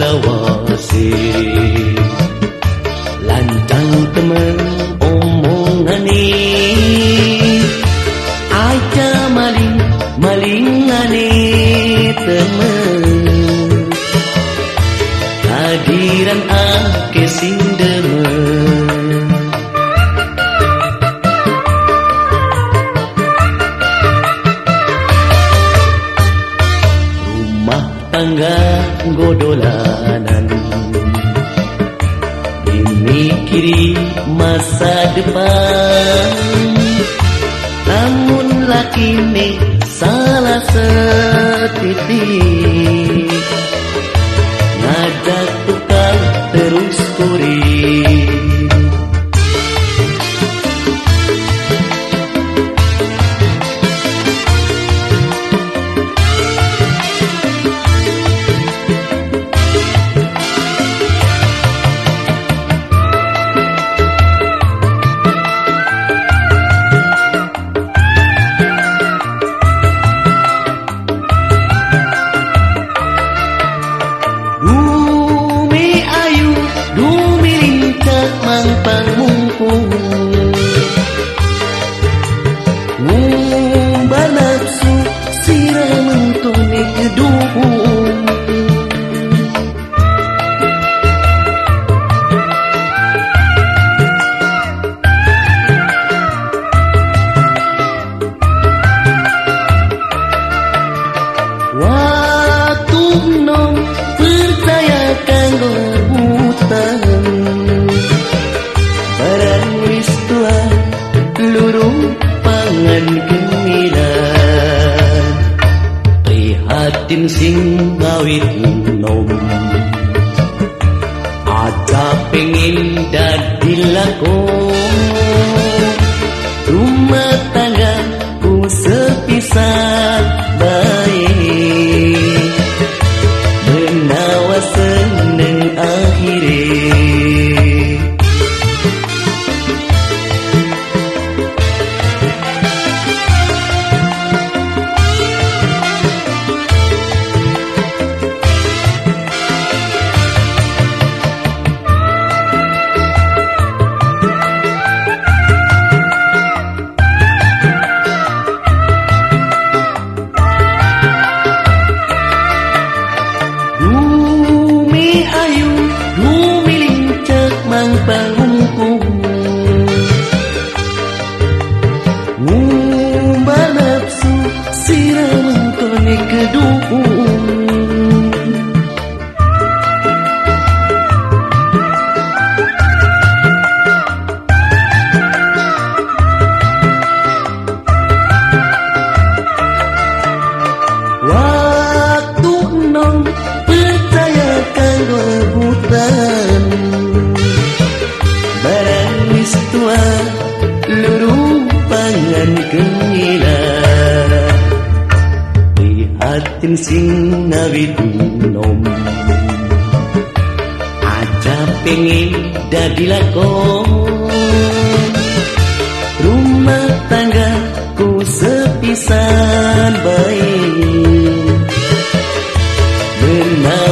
lawase Lancang temen omongane Aja maling malingane temen Tangga godolanan. Dimikiri masa depan. Namun laki ini salah setitik Prihatin sing ngawit nom. Aja pengen dadi lakon Waktu nom percaya kanggo rebutan. Barang wis tua luru pangan kengila Prihatin sing nawit nom Aja pengen dadi lakon Amen.